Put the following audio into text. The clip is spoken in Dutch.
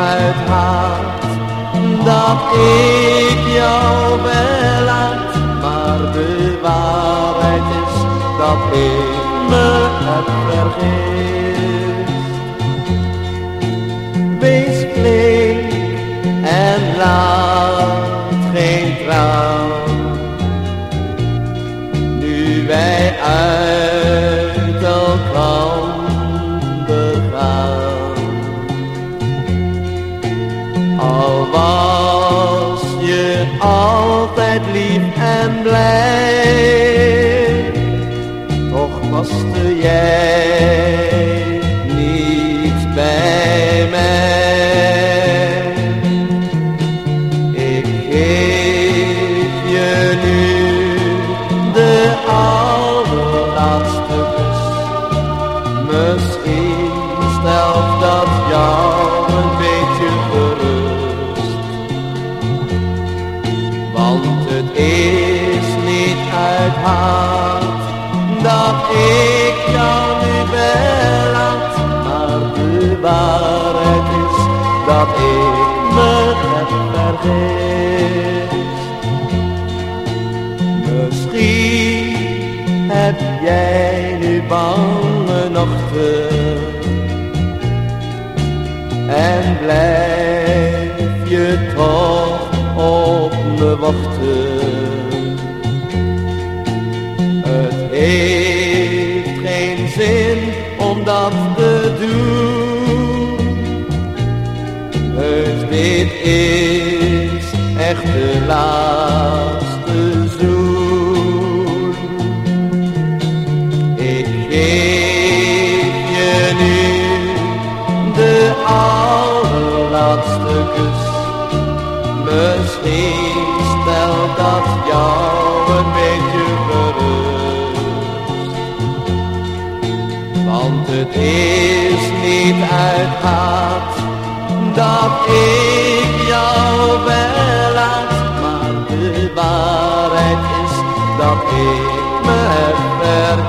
uit haat dat ik jou verlaat, maar de waarheid is dat ik me heb vergist. Wees flink en laat geen traan, nu wij uit altijd lief en blij, toch paste jij Want het is niet uit haat dat ik jou nu verlaat. Maar de waarheid is dat ik me heb vergist. Misschien heb jij nu bange nachten en blijf je toch me wachten. Het heeft geen zin om dat te doen. Heus, dit is echt de laatste zoen. Ik geef je nu de allerlaatste kus. Misschien stelt dat jou een beetje gerust. Want het is niet uit haat dat ik jou verlaat. Maar de waarheid is dat ik me heb.